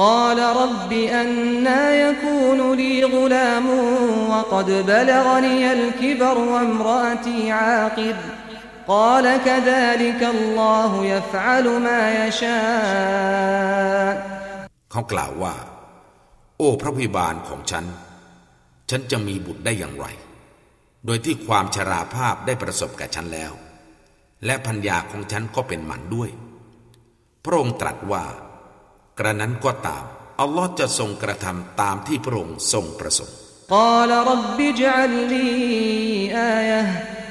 قال رب أنا يكون لي غلام وقد بلغني الكبر وامرأتي عاقر قال كذلك الله يفعل ما يشاء เขากล่าวว่า โอ้พระพิบาลของฉัน ฉันจะมีบุตรได้อย่างไร โดยที่ความชราภาพได้ประสบกับฉันแล้ว และพัญญาของฉันก็เป็นหมันด้วย พระองค์ตรัสว่า กระนั้นก็ตาม อัลลอฮ์จะทรงกระทำตามที่พระองค์ทรงประสงค์ قال رب اجعل لي آية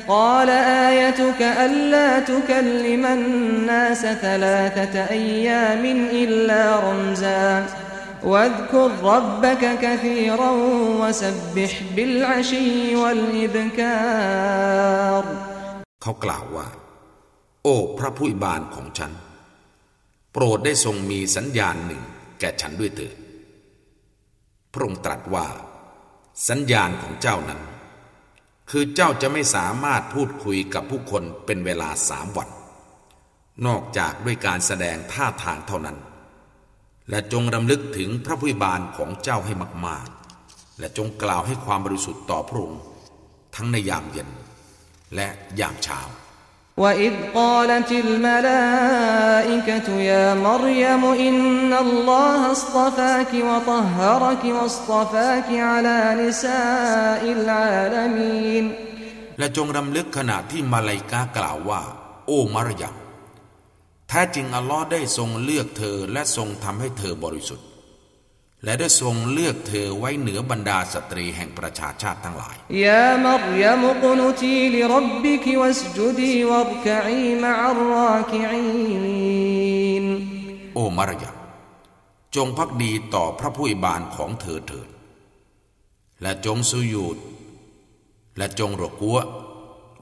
قال آيتك ألا تكلم الناس ثلاثة أيام إلا رمزا واذكر ربك كثيرا وسبح بالعشي والإبكار เขากล่าวว่า โอ้พระผู้อิบานของฉัน โปรดได้ทรงมีสัญญาณหนึ่ง แก่ฉันด้วยเถิดพระองค์ตรัสว่า สัญญาณของเจ้านั้น คือเจ้าจะไม่สามารถพูดคุยกับผู้คนเป็นเวลาสามวัน นอกจากด้วยการแสดงท่าทางเท่านั้น และจงรำลึกถึงพระผู้อิบานของเจ้าให้มาก ๆ และจงกล่าวให้ความบริสุทธิ์ต่อพระองค์ทั้งในยามเย็นและยามเช้า وإذ قالت الملائكة يا مريم إن الله اصطفاك وطهرك واصطفاك على نساء العالمين และจงรำลึกขณะที่มาลายกากล่าวว่า โอ้มารยมแท้จริงอัลลอฮ์ได้ทรงเลือกเธอและทรงทำให้เธอบริสุทธิ์ และได้ทรงเลือกเธอไว้เหนือบรรดาสตรีแห่งประชาชาติทั้งหลาย ยามรยมกนตีลรับบิกวัสจุดีวับกอีมะรากอีนโอมารยาจงพักดีต่อพระผู้บานของเธอเถิด และจงสุยูดและจงรกัว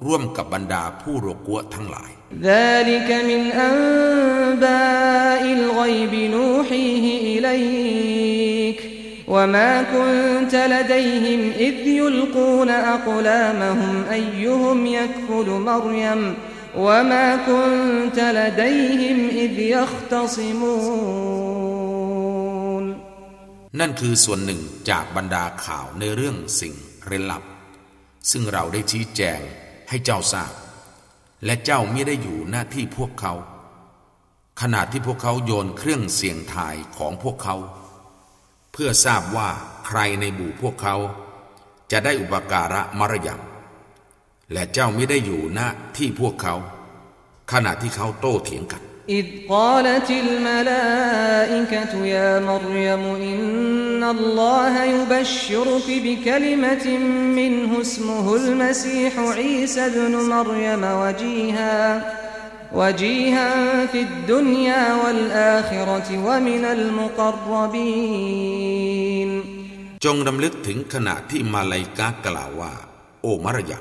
ร่วมกับบรรดาผู้รกัวทั้งหลาย ذلك من أنباء الغيب نوحيه إليك وما كنت لديهم إذ يلقون أقلامهم أيهم يكفل مريم وما كنت لديهم إذ يختصمون นั่นคือส่วนหนึ่งจากบรรดาข่าวในเรื่องสิ่งเร้นลับ ซึ่งเราได้ชี้แจงให้เจ้าทราบ และเจ้าไม่ได้อยู่หน้าที่พวกเขา ขณะที่พวกเขาโยนเครื่องเสียงทายของพวกเขา เพื่อทราบว่าใครในบูพวกเขา จะได้อุปการะมารยำและเจ้าไม่ได้อยู่หน้าที่พวกเขา ขณะที่เขาโต้เถียงกัน إذ قالت الملائكة يا مريم إن الله يبشرك بكلمة منه اسمه المسيح عيسى ابن مريم وجيها وجيها في الدنيا والآخرة ومن المقربين จงรำลึกถึงขณะที่มาลายกากล่าวว่า โอ้มารยา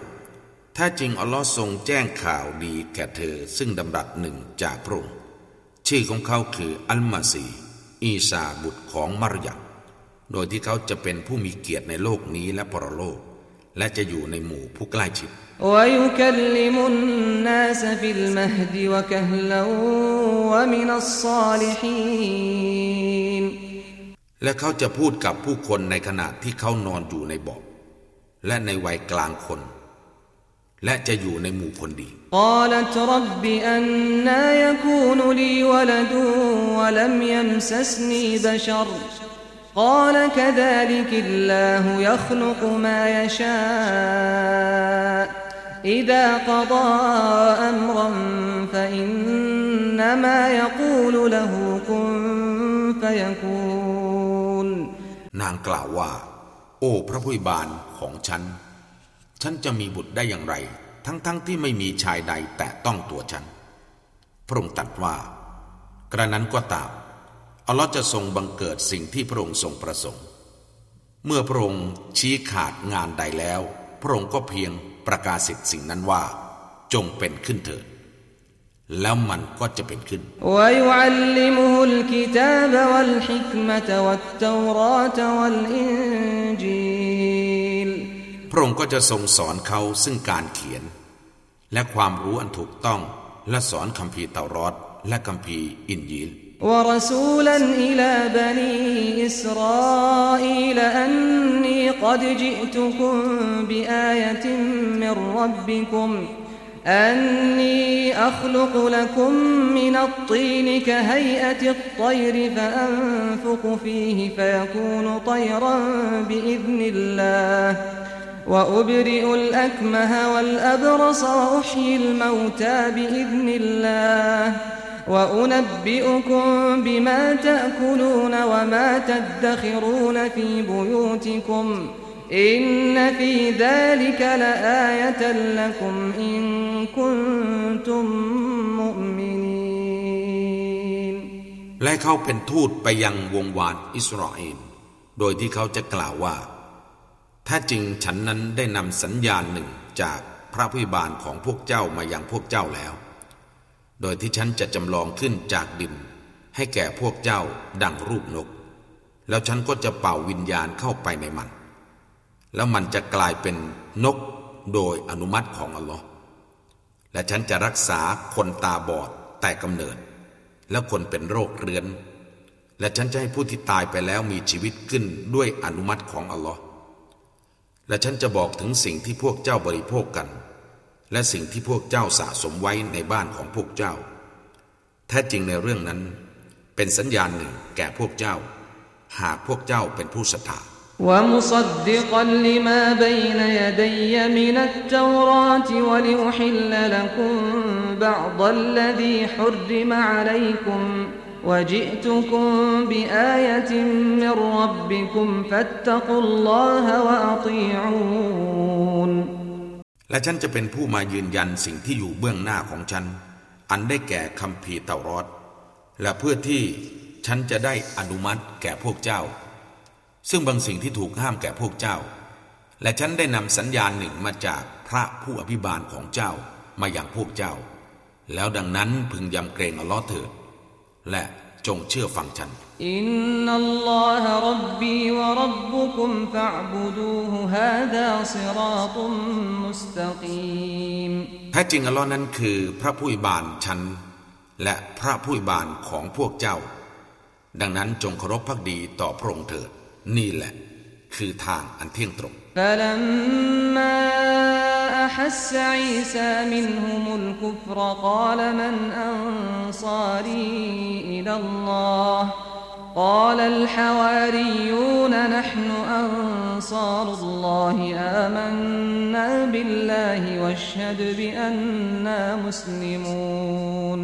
ถ้าจริงอัลลอฮ์ทรงแจ้งข่าวดีแก่เธอซึ่งดำรัสหนึ่งจากพระองค์ชื่อของเขาคืออัลมาซี อีซาบุตรของมารยาโดยที่เขาจะเป็นผู้มีเกียรติในโลกนี้และปรโลก และจะอยู่ในหมู่ผู้ใกล้ชิดและเขาจะพูดกับผู้คนในขณะที่เขานอนอยู่ในบ่อและในวัยกลางคน และจะอยู่ในหมู่คนดี قالت رب أنا يكون لي ولد ولم يمسسني بشر قال كذلك الله يخلق ما يشاء إذا قضى أمرا فإنما يقول له كن فيكون นางกล่าวว่า โอ้พระผู้บานของฉัน ฉันจะมีบุตรได้อย่างไร ทั้งๆทที่ไม่มีชายใดแต่ต้องตัวฉัน พระองค์ตรัสว่า กระนั้นก็ตามอัลลอฮ์จะทรงบังเกิดสิ่งที่พระองค์ทรงประสงค์ เมื่อพระองค์ชี้ขาดงานใดแล้ว พระองค์ก็เพียงประกาศสิทธิ์สิ่งนั้นว่า จงเป็นขึ้นเถิด แล้วมันก็จะเป็นขึ้น และ พระองค์ก็จะทรงสอนเขาซึ่งการเขียน และความรู้อันถูกต้อง และสอนคัมภีร์เตารอดและคัมภีร์อินยีล ورسولا إلى بني إسرائيل أني قد جئتكم بآية من ربكم أني أخلق لكم من الطين كهيئة الطير فأنفق فيه فيكون طيرا بإذن الله وأبرئ الأكمه والأبرص وأحيي الموتى بإذن الله وأنبئكم بما تأكلون وما تدخرون في بيوتكم إن في ذلك لآية لكم إن كنتم مؤمنين และเขาเป็นทูตไปยังวงวานอิสราเอลโดยที่เขาจะกล่าวว่า ถ้าจริงฉันนั้นได้นำสัญญาณหนึ่งจากพระผู้บาลของพวกเจ้ามาอยังพวกเจ้าแล้ว โดยที่ฉันจะจำลองขึ้นจากดิน ให้แก่พวกเจ้าดังรูปนก แล้วฉันก็จะเป่าวิญญาณเข้าไปในมัน แล้วมันจะกลายเป็นนกโดยอนุมัติของอัลลอฮ์และฉันจะรักษาคนตาบอดแต่กำเนิด แล้วคนเป็นโรคเรื้อน และฉันจะให้ผู้ที่ตายไปแล้วมีชีวิตขึ้นด้วยอนุมัติของอัลลอฮ์ และฉันจะบอกถึงสิ่งที่พวกเจ้าบริโภคกันและสิ่งที่พวกเจ้าสะสมไว้ในบ้านของพวกเจ้า แท้จริงในเรื่องนั้น เป็นสัญญาณหนึ่งแก่พวกเจ้า หากพวกเจ้าเป็นผู้ศรัทธา ومصدقا لما بين يدي من التوراة ولأحل لكم بعض الذي حرم عليكم وجئتكم بآية من ربكم فاتقوا الله وأطيعون และฉันจะเป็นผู้มายืนยันสิ่งที่อยู่เบื้องหน้าของฉัน อันได้แก่คำพีเตารอด และเพื่อที่ฉันจะได้อนุมัติแก่พวกเจ้า ซึ่งบางสิ่งที่ถูกห้ามแก่พวกเจ้า และฉันได้นำสัญญาณหนึ่งมาจากพระผู้อภิบาลของเจ้ามาอย่างพวกเจ้า แล้วดังนั้นพึงยำเกรงอัลลอฮ์เถิด และจงเชื่อฟังฉัน อินนัลลอฮะรับบีวะรับบุคุมฟะบุดูฮุฮาดาซิราตุมมุสตะกีมแท้จริงอัลลอฮ์นั้นคือพระผู้อิบานฉัน และพระผู้อิบานของพวกเจ้า ดังนั้นจงเคารพพักดีต่อพระองค์เถิด นี่แหละ คือทางอันเที่ยงตรง أحس عيسى منهم الكفر قال من أنصاري إلى الله قال الحواريون نحن أنصار الله آمنا بالله واشهد بأننا مسلمون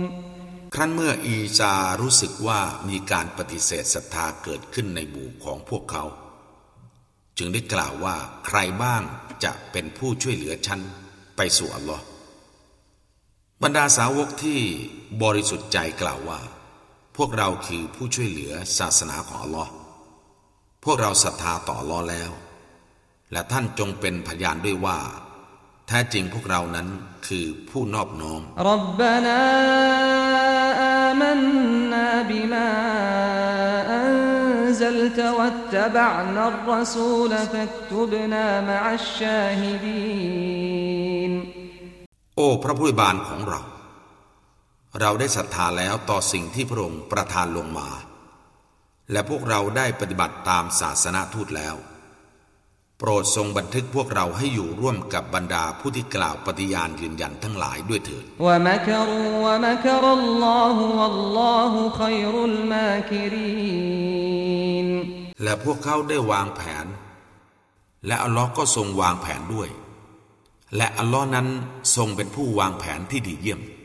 ครั้นเมื่ออีซารู้สึกว่ามีการปฏิเสธศรัทธาเกิดขึ้นในหมู่ของพวกเขา จึงได้กล่าวว่าใครบ้างจะเป็นผู้ช่วยเหลือฉันไปสู่อัลลอฮ์บรรดาสาวกที่บริสุทธิ์ใจกล่าวว่า พวกเราคือผู้ช่วยเหลือศาสนาของอัลลอฮ์พวกเราศรัทธาต่ออัลลอฮ์แล้ว และท่านจงเป็นพยานด้วยว่า แท้จริงพวกเรานั้นคือผู้นอบน้อมรับบานาอามันนาบิมา أنزلت واتبعنا الرسول فاكتبنا مع الشاهدين โอ้พระผู้บานของเรา เราได้ศรัทธาแล้วต่อสิ่งที่พระองค์ประทานลงมา และพวกเราได้ปฏิบัติตามศาสนาทูตแล้ว โปรดทรงบันทึกพวกเราให้อยู่ร่วมกับบรรดาผู้ที่กล่าวปฏิญาณยืนยันทั้งหลายด้วยเถิดและพวกเขาได้วางแผน และอัลลอฮ์ก็ทรงวางแผนด้วย และอัลลอฮ์นั้นทรงเป็นผู้วางแผนที่ดีเยี่ยม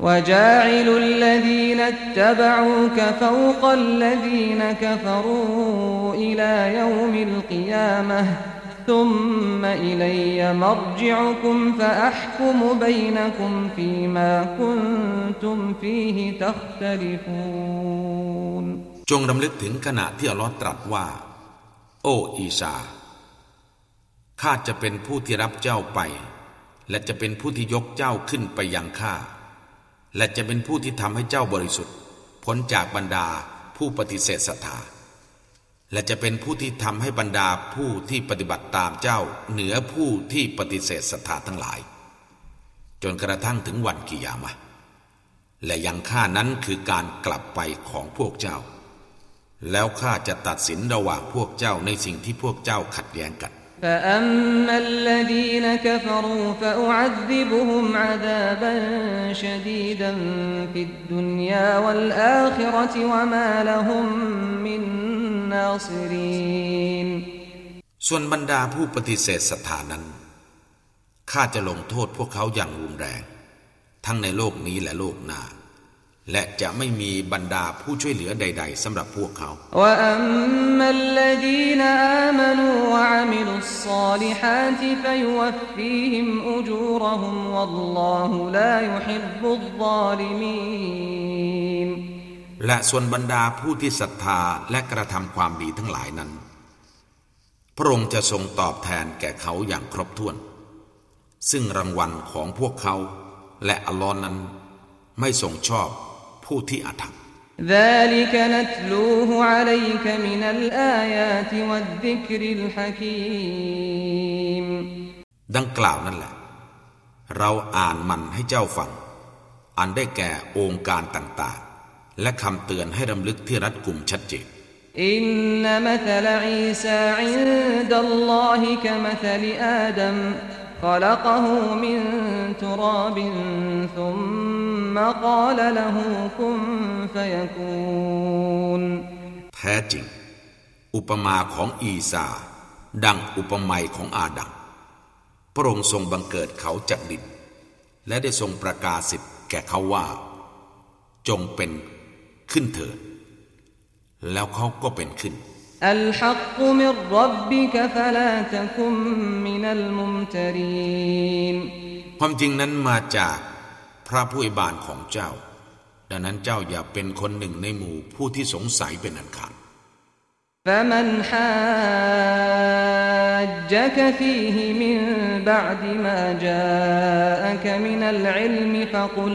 وجاعل الذين اتبعوك فوق الذين كفروا إلى يوم القيامة ثم إلي مرجعكم فأحكم بينكم فيما كنتم فيه تختلفون จงรำลึกถึงขณะที่อัลลอฮ์ตรัสว่า โอ้อีสาข้าจะเป็นผู้ที่รับเจ้าไป และจะเป็นผู้ที่ยกเจ้าขึ้นไปยังข้า และจะเป็นผู้ที่ทำให้เจ้าบริสุทธิ์พ้นจากบรรดาผู้ปฏิเสธศรัทธา และจะเป็นผู้ที่ทำให้บรรดาผู้ที่ปฏิบัติตามเจ้า เหนือผู้ที่ปฏิเสธศรัทธาทั้งหลาย จนกระทั่งถึงวันกิยามะ และยังข้านั้นคือการกลับไปของพวกเจ้า แล้วข้าจะตัดสินระหว่างพวกเจ้าในสิ่งที่พวกเจ้าขัดแย้งกัน فأما الذين كفروا فأعذبهم عذابا شديدا في الدنيا والآخرة وما لهم من ناصرين ส่วนบรรดาผู้ปฏิเสธศรัทธานั้นข้าจะลงโทษพวกเขาอย่างรุนแรง ทั้งในโลกนี้และโลกหน้า และจะไม่มีบรรดาผู้ช่วยเหลือใด ๆสำหรับพวกเขา และส่วนบรรดาผู้ที่ศรัทธาและกระทำความดีทั้งหลายนั้น พระองค์จะทรงตอบแทนแก่เขาอย่างครบถ้วน ซึ่งรางวัลของพวกเขา และอัลลอฮ์นั้นไม่ทรงชอบ ผู้ที่อาธรรม ذلك نتلوه عليك من الآيات والذكر الحكيم ดังกล่าวนั่นแหละ เราอ่านมันให้เจ้าฟัง อันได้แก่องค์การต่างๆ และคำเตือนให้รำลึกที่รัดกุมชัดเจนอินนมัธลอีสาอินดัลลอฮิกะมัธลอาดัม خلقه من تراب ثم قال له كن فيكون แท้จริง อุปมาของอีสา ดังอุปไมยของอาดัมพระองค์ทรงบังเกิดเขาจากดิน และได้ทรงประกาศสิทธิ์แก่เขาว่า จงเป็นขึ้นเถิด แล้วเขาก็เป็นขึ้น الحق من ربك فلا تكن من الممترين ความจริงนั้นมาจากพระผู้อิบานของเจ้า ดังนั้นเจ้าอย่าเป็นคนหนึ่งในหมู่ผู้ที่สงสัยเป็นอันขาด فمن حاجك فيه من بعد ما جاءك من العلم فقل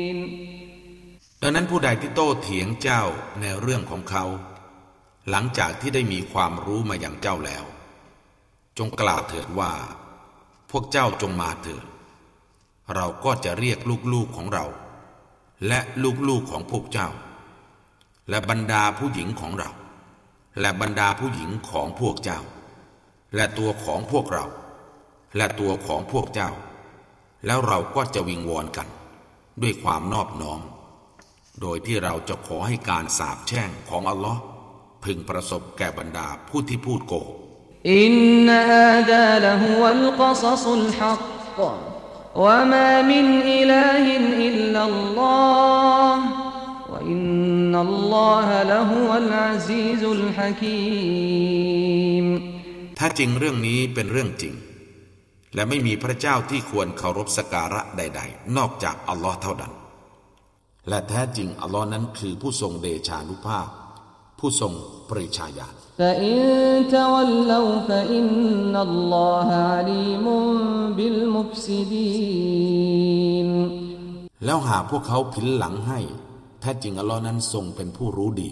ดังนั้นผู้ใดที่โต้เถียงเจ้าในเรื่องของเขา หลังจากที่ได้มีความรู้มาอย่างเจ้าแล้ว จงกล่าวเถิดว่า พวกเจ้าจงมาเถิด เราก็จะเรียกลูกๆของเรา และลูกๆของพวกเจ้า และบรรดาผู้หญิงของเรา และบรรดาผู้หญิงของพวกเจ้า และตัวของพวกเรา และตัวของพวกเจ้า แล้วเราก็จะวิงวอนกัน ด้วยความนอบน้อม โดยที่เราจะขอให้การสาบแช่งของอัลลอฮ์พึงประสบแก่บรรดาผู้ที่พูดโกหกอินนาฮาดาละฮุวัลกซัสุลฮักวะมามินإله إلا الله وإن الله لهو العزيز الحكيمถ้าจริงเรื่องนี้เป็นเรื่องจริง และไม่มีพระเจ้าที่ควรเคารพสักการะใด ๆ นอกจากอัลลอฮ์เท่านั้น และแท้จริงอัลลอฮ์นั้นคือผู้ทรงเดชานุภาพ ผู้ทรงปริชาญาณแล้วหากพวกเขาผินหลังให้ แท้จริงอัลลอฮ์นั้นทรงเป็นผู้รู้ดี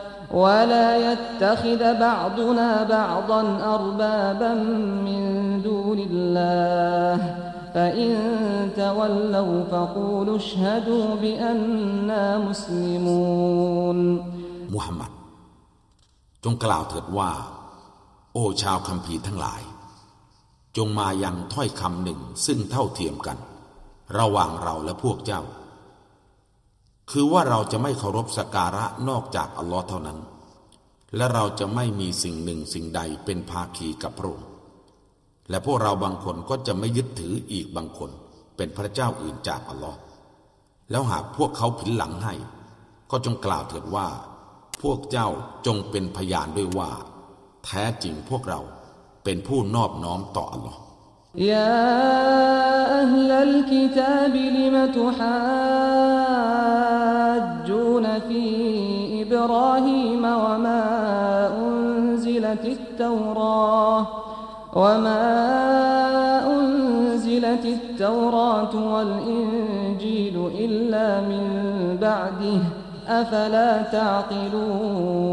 ولا يتخذ بعضنا بعضا أربابا من دون الله فإن تولوا فقولوا اشهدوا بأننا مسلمون มุฮัมมัด จงกล่าวเถิดว่า โอ้ชาวคัมภีร์ทั้งหลาย จงมายังถ้อยคำหนึ่งซึ่งเท่าเทียมกัน ระหว่างเราและพวกเจ้า คือว่าเราจะไม่เคารพสการะนอกจากอัลลอฮ์เท่านั้น และเราจะไม่มีสิ่งหนึ่งสิ่งใดเป็นภาคีกับพระองค์และพวกเราบางคนก็จะไม่ยึดถืออีกบางคนเป็นพระเจ้าอื่นจากอัลลอฮ์แล้วหากพวกเขาผินหลังให้ ก็จงกล่าวเถิดว่า พวกเจ้าจงเป็นพยานด้วยว่า แท้จริงพวกเราเป็นผู้นอบน้อมต่ออัลลอฮ์ يا أهل الكتاب لم تحاجون في إبراهيم وما أنزلت التوراة وما أنزلت التوراة والإنجيل إلا من بعده أفلا تعقلون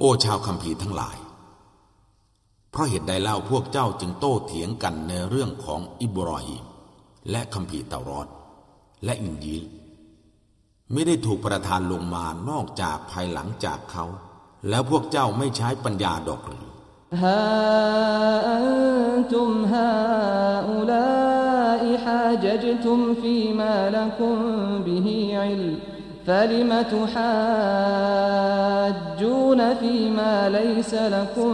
โอชาวคัมภีร์ทั้งหลาย เพราะเหตุใดเล่าพวกเจ้าจึงโต้เถียงกันในเรื่องของอิบรอฮีมและคัมภีร์เตารอดและอินยีล ไม่ได้ถูกประทานลงมานอกจากภายหลังจากเขา แล้วพวกเจ้าไม่ใช้ปัญญาดอกหรือ ها أنتم هؤلاء حاججتم فيما لكم به علم فلم تحاجون فيما ليس لكم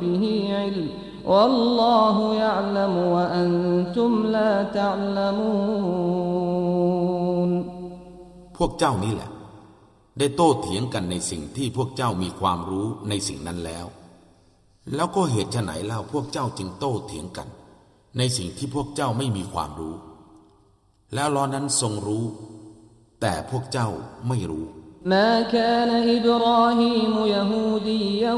به علم والله يعلم وأنتم لا تعلمون พ วกเจ้านี่แหละ ได้โต้เถียงกันในสิ่งที่พวกเจ้ามีความรู้ในสิ่งนั้นแล้ว แล้วก็เหตุไฉนเล่าพวกเจ้าจึงโต้เถียงกัน ในสิ่งที่พวกเจ้าไม่มีความรู้ แล้วล้อนั้นทรงรู้ แต่พวกเจ้าไม่รู้ ما كان إبراهيم يهوديا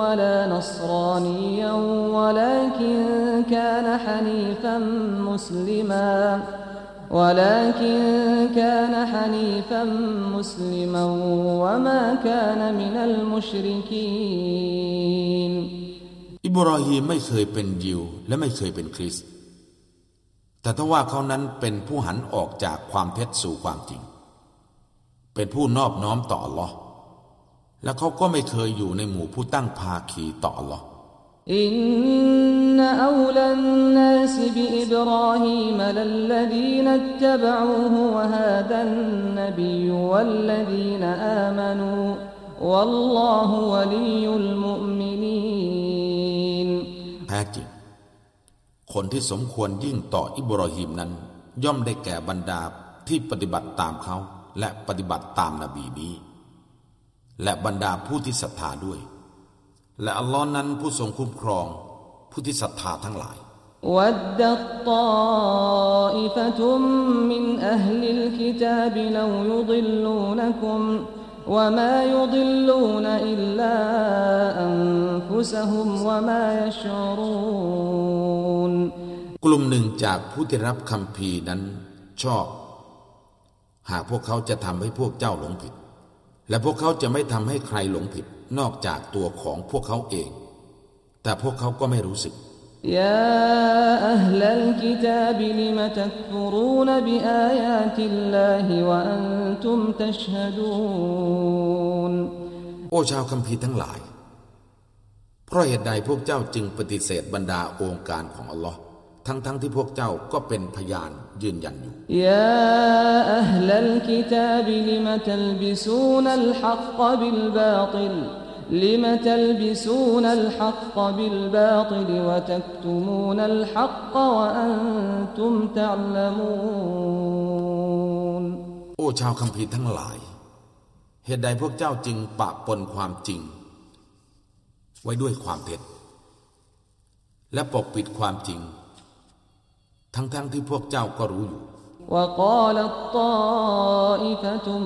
ولا نصرانيا ولكن كان حنيفا مسلما ولكن كان حنيفا مسلما وما كان من المشركين อิบราฮิมไม่เคยเป็นยิวและไม่เคยเป็นคริสต์แต่ถ้าว่าเขานั้นเป็นผู้หันออกจากความเท็จสู่ความจริง เป็นผู้นอบน้อมต่ออัลลอฮ์และเขาก็ไม่เคยอยู่ในหมู่ผู้ตั้งภาคีต่ออัลลอฮ์ إن أولى الناس بإبراهيم للذين اتبعوه وهذا النبي والذين آمنوا والله ولي المؤمنين แท้จริง คนที่สมควรยิ่งต่ออิบราฮิมนั้น ย่อมได้แก่บรรดาที่ปฏิบัติตามเขา และปฏิบัติตามนบีนี้ และบรรดาผู้ที่ศรัทธาด้วย และอัลลอฮ์นั้นผู้ทรงคุ้มครอง ผู้ที่ศรัทธาทั้งหลาย ودت طائفة من أهل الكتاب لو يضلونكم وما يضلون إلا أنفسهم وما يشعرون กลุ่มหนึ่งจากผู้ที่รับคำพีร์นั้นชอบ หากพวกเขาจะทำให้พวกเจ้าหลงผิด และพวกเขาจะไม่ทำให้ใครหลงผิด นอกจากตัวของพวกเขาเอง แต่พวกเขาก็ไม่รู้สึก يا أهل الكتاب لم تكفرون بآيات الله وأنتم تشهدون โอ้ชาวคัมภีร์ทั้งหลาย เพราะเหตุใดพวกเจ้าจึงปฏิเสธบรรดาองค์การของอัลลอฮ์ทั้งๆทที่พวกเจ้าก็เป็นพยานยืนยันอยู่ يا أهل الكتاب لم تلبسون الحق بالباطل لم تلبسون الحق بالباطل وتكتمون الحق وأنتم تعلمون โอ้ชาวคัมภีร์ทั้งหลาย เหตุใดพวกเจ้าจึงปะปนความจริง ไว้ด้วยความเท็จ และปกปิดความจริง ทั้งๆทที่พวกเจ้าก็รู้อยู่ وقالت طائفة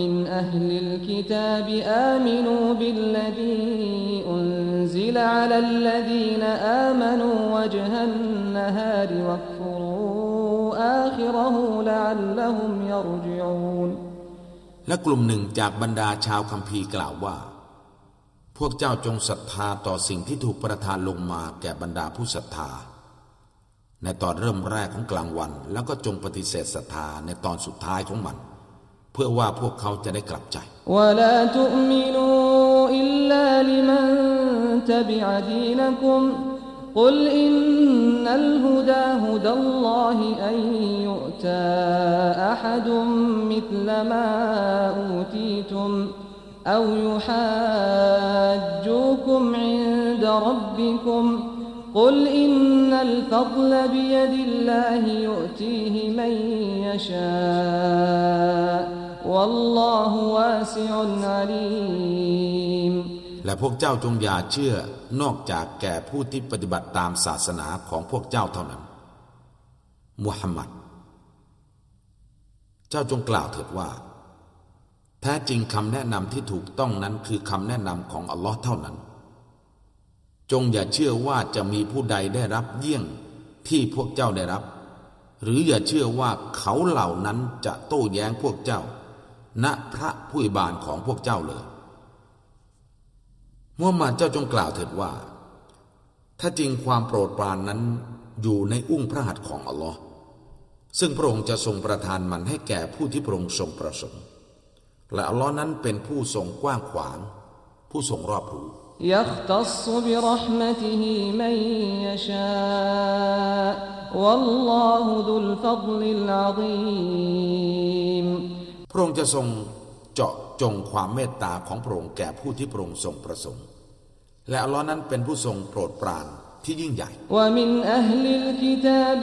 من أهل الكتاب آمنوا بالذي أنزل على الذين آمنوا وجه النهار واكفروا آخره لعلهم يرجعون และกลุ่มหนึ่งจากบรรดาชาวคัมภีร์กล่าวว่า พวกเจ้าจงศรัทธาต่อสิ่งที่ถูกประทานลงมาแก่บรรดาผู้ศรัทธา ในตอนเริ่มแรกของกลางวัน แล้วก็จงปฏิเสธศรัทธาในตอนสุดท้ายของมัน เพื่อว่าพวกเขาจะได้กลับใจ ولا تؤمنوا إلا أتبع دينكم قل إن الهدى هدى الله أن يؤتى أحد مثل ما أوتيتم أو يحاجوكم عند ربكم قل إن الفضل بيد الله يؤتيه من يشاء والله واسع عليم และพวกเจ้าจงอย่าเชื่อนอกจากแก่ผู้ที่ปฏิบัติตามศาสนาของพวกเจ้าเท่านั้น มุฮัมมัด เจ้าจงกล่าวเถิดว่า แท้จริงคำแนะนำที่ถูกต้องนั้นคือคำแนะนำของอัลลอฮ์เท่านั้น จงอย่าเชื่อว่าจะมีผู้ใดได้รับเยี่ยงที่พวกเจ้าได้รับ หรืออย่าเชื่อว่าเขาเหล่านั้นจะโต้แย้งพวกเจ้า ณพระผู้บานของพวกเจ้าเลยมุฮัมมัดเจ้าจงกล่าวเถิดว่า ถ้าจริงความโปรดปรานนั้นอยู่ในอุ้งพระหัตถ์ของอัลลอฮ์ซึ่งพระองค์จะทรงประทานมันให้แก่ผู้ที่พระองค์ทรงประสงค์ และอัลลอฮ์นั้นเป็นผู้ทรงกว้างขวาง ผู้ทรงรอบรู้ يختص برحمته من يشاء والله ذو الفضل العظيم พระองค์จะทรงเจาะจงความเมตตาของพระองค์แก่ผู้ที่พระองค์ทรงประสงค์ และอัลลอฮ์นั้นเป็นผู้ทรงโปรดปรานที่ยิ่งใหญ่ ومن أهل الكتاب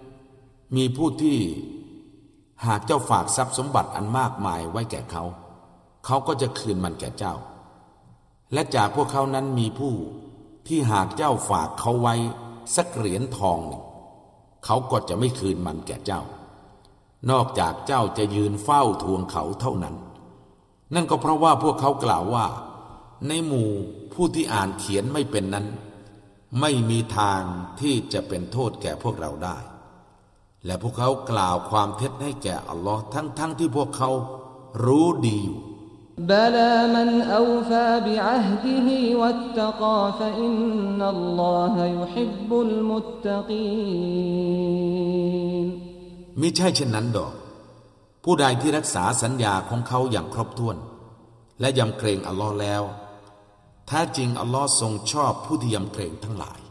มีผู้ที่หากเจ้าฝากทรัพย์สมบัติอันมากมายไว้แก่เขา เขาก็จะคืนมันแก่เจ้า และจากพวกเขานั้นมีผู้ที่หากเจ้าฝากเขาไว้สักเหรียญทองหนึ่งเขาก็จะไม่คืนมันแก่เจ้า นอกจากเจ้าจะยืนเฝ้าทวงเขาเท่านั้น นั่นก็เพราะว่าพวกเขากล่าวว่า ในหมู่ผู้ที่อ่านเขียนไม่เป็นนั้น ไม่มีทางที่จะเป็นโทษแก่พวกเราได้ และพวกเขากล่าวความเท็จให้แก่อัลลอฮ์ทั้งๆทที่พวกเขารู้ดีอยู่บลามันอูฟาบิอัฮดิฮิวัตตกาฟอินนัลลอฮยุฮิบบุลมุตตกีนมิใช่เช่นนั้นดอก ผู้ใดที่รักษาสัญญาของเขาอย่างครบถ้วน และยำเกรงอัลลอฮ์แล้วแท้จริงอัลลอฮ์ทรงชอบผู้ที่ยำเกรงทั้งหลาย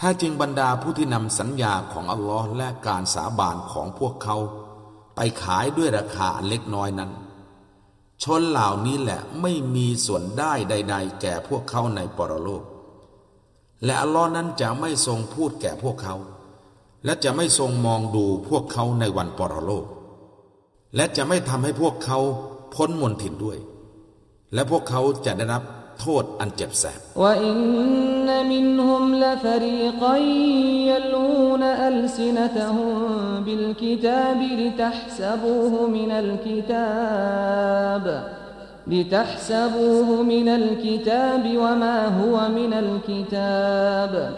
ถ้าจริงบรรดาผู้ที่นำสัญญาของอัลลอฮ์และการสาบานของพวกเขา ไปขายด้วยราคาเล็กน้อยนั้น ชนเหล่านี้แหละไม่มีส่วนได้ใด ๆ แก่พวกเขาในปรโลก และอัลลอฮ์นั้นจะไม่ทรงพูดแก่พวกเขา และจะไม่ทรงมองดูพวกเขาในวันปรโลก และจะไม่ทำให้พวกเขาพ้นมนทินด้วย และพวกเขาจะได้รับ โทษอันเจ็บแสบ وإن منهم لفريقا يلوون ألسنتهم بالكتاب لتحسبوه من الكتاب لتحسبوه من الكتاب وما هو من الكتاب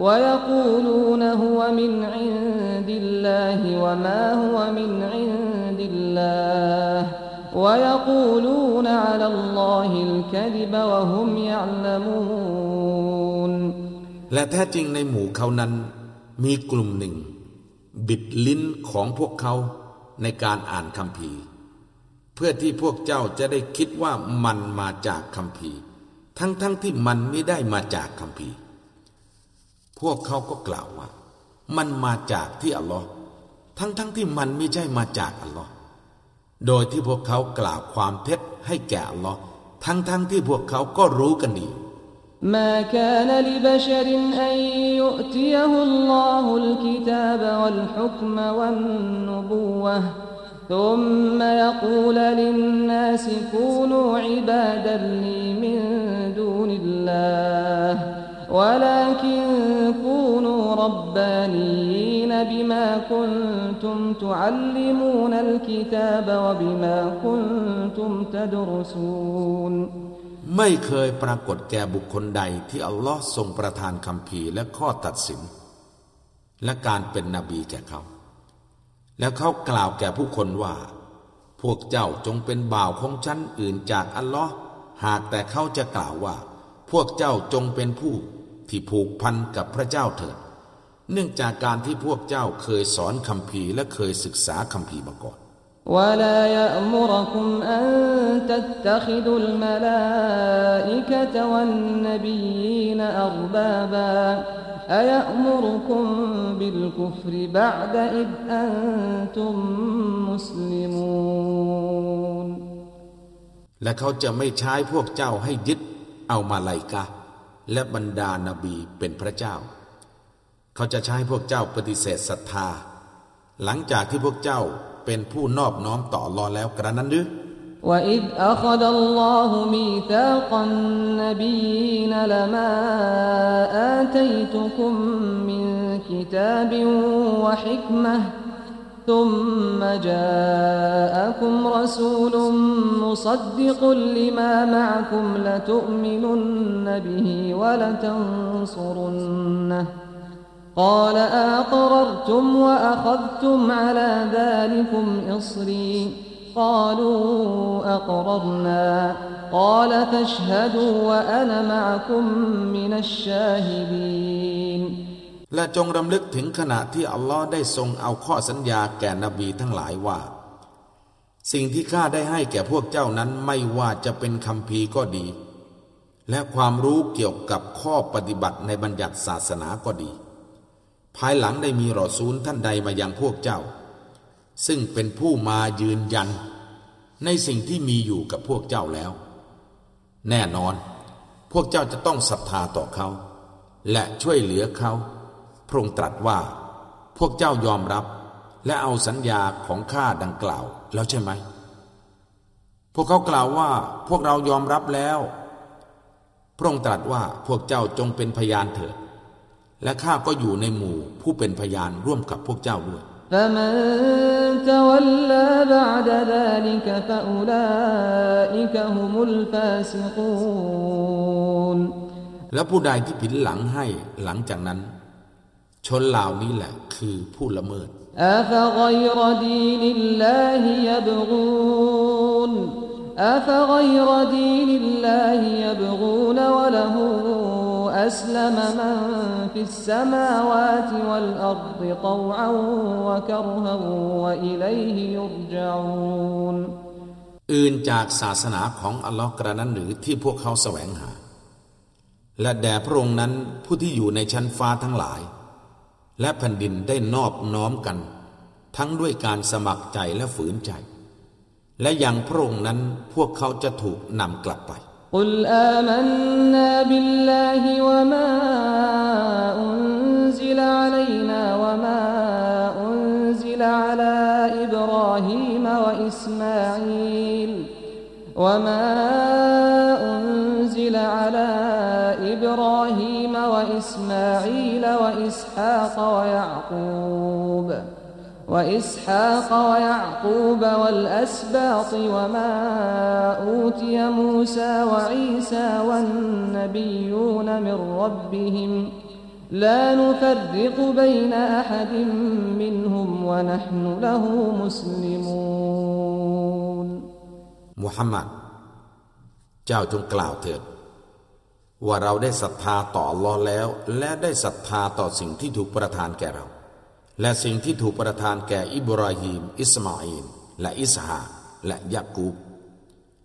ويقولون هو من عند الله وما هو من عند الله ويقولون على الله الكذب وهم يعلمون และแท้จริงในหมู่เขานั้นมีกลุ่มหนึ่ง บิดลิ้นของพวกเขาในการอ่านคำพีร์เพื่อที่พวกเจ้าจะได้คิดว่ามันมาจากคำพีร์ทั้งๆทที่มันไม่ได้มาจากคำพีร์พวกเขาก็กล่าวว่า มันมาจากที่อัลลอฮ์ทั้งๆทที่มันไม่ใช่มาจากอัลลอฮ์ โดยที่พวกเขากล่าวความเท็จให้แก่อัลลอฮ์ทั้งๆทที่พวกเขาก็รู้กันดี ما كان لبشر أن يؤتيه الله الكتاب والحكم والنبوة ثم يقول للناس كونوا عبادا لي من دون الله ولكن كونوا ربانيين بما كنتم تعلمون الكتاب وبما كنتم تدرسون ไม่เคยปรากฏแก่บุคคลใดที่อัลลอฮ์ทรงประทานคำพีและข้อตัดสิน และการเป็นนบีแก่เขา แล้วเขากล่าวแก่ผู้คนว่า พวกเจ้าจงเป็นบ่าวของฉันอื่นจากอัลลอฮ์หากแต่เขาจะกล่าวว่า พวกเจ้าจงเป็นผู้ที่ผูกพันกับพระเจ้าเถิด เนื่องจากการที่พวกเจ้าเคยสอนคำพีและเคยศึกษาคำพีมาก่อนและเขาจะไม่ใช้พวกเจ้าให้ยึด เอามาไลกาและบรรดานาบีเป็นพระเจ้า เขาจะใช้พวกเจ้าปฏิเสธศรัทธา หลังจากที่พวกเจ้าเป็นผู้นอบน้อมต่อรอแล้วกระนั้นหรือ وإذ أخذ الله ميثاق النبيين لما آتيتكم من كتاب وحكمة ثم جاءكم رسول مصدق لما معكم لتؤمنن به ولتنصرنه. قال أقررتم وأخذتم على ذلكم إصري. قالوا أقررنا. قال فاشهدوا وأنا معكم من الشاهدين. และจงรำลึกถึงขณะที่อัลลอฮ์ได้ทรงเอาข้อสัญญาแก่นบีทั้งหลายว่า สิ่งที่ข้าได้ให้แก่พวกเจ้านั้นไม่ว่าจะเป็นคำพีก็ดี และความรู้เกี่ยวกับข้อปฏิบัติในบัญญัติศาสนาก็ดี ภายหลังได้มีรอซูลท่านใดมายังพวกเจ้า ซึ่งเป็นผู้มายืนยัน ในสิ่งที่มีอยู่กับพวกเจ้าแล้ว แน่นอน พวกเจ้าจะต้องศรัทธาต่อเขา และช่วยเหลือเขา พระองค์ตรัสว่า พวกเจ้ายอมรับ และเอาสัญญาของข้าดังกล่าว แล้วใช่ไหม พวกเขากล่าวว่า พวกเรายอมรับแล้ว พระองค์ตรัสว่าพวกเจ้าจงเป็นพยานเถิด และข้าก็อยู่ในหมู่ผู้เป็นพยานร่วมกับพวกเจ้าด้วยและผู้ใดที่ผินหลังให้หลังจากนั้น ชนเหล่านี้แหละคือผู้ละเมิดأفغير دين الله يبغون أفغير دين الله يبغون وله أسلم من في السماوات والأرض طوعا وكرها وإليه يرجعونอื่นจากศาสนาของอัลลอฮ์กระนั้นหรือที่พวกเขาแสวงหา และแด่พระองค์นั้นผู้ที่อยู่ในชั้นฟ้าทั้งหลาย และแผ่นดินได้นอบน้อมกัน ทั้งด้วยการสมัครใจและฝืนใจ และอย่างพระองค์นั้นพวกเขาจะถูกนำกลับไป قل آمنا بالله وما أنزل علينا وما أنزل على إبراهيم وإسماعيل وما أنزل على إبراهيم وإسماعيل وإسحاق ويعقوب وإسحاق ويعقوب والأسباط وما أوتي موسى وعيسى والنبيون من ربهم لا نفرق بين أحد منهم ونحن له مسلمون มุฮัมมัด เจ้าจงกล่าวเถิด ว่าเราได้ศรัทธาต่ออัลลอฮ์แล้ว และได้ศรัทธาต่อสิ่งที่ถูกประทานแก่เรา และสิ่งที่ถูกประทานแก่อิบราฮิมอิสมาอินและอิสฮาและยากูบ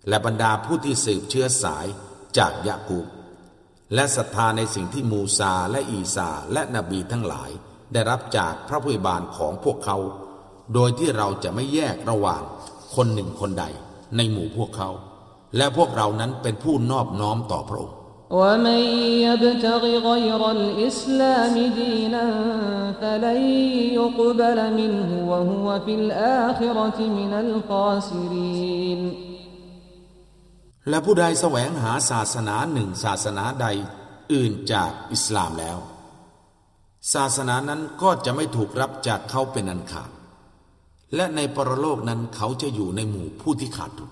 และบรรดาผู้ที่สืบเชื้อสายจากยากูบและศรัทธาในสิ่งที่มูซาและอีสาและนบีทั้งหลาย ได้รับจากพระผู้บานของพวกเขา โดยที่เราจะไม่แยกระหว่างคนหนึ่งคนใดในหมู่พวกเขา และพวกเรานั้นเป็นผู้นอบน้อมต่อพระองค์ ومن يبتغ غير الإسلام دينا فلن يقبل منه وهو في الآخرة من الخاسرين และผู้ใดแสวงหาศาสนาหนึ่งศาสนาใดอื่นจากอิสลามแล้ว ศาสนานั้นก็จะไม่ถูกรับจากเขาเป็นอันขาด และในปรโลกนั้นเขาจะอยู่ในหมู่ผู้ที่ขาดทุน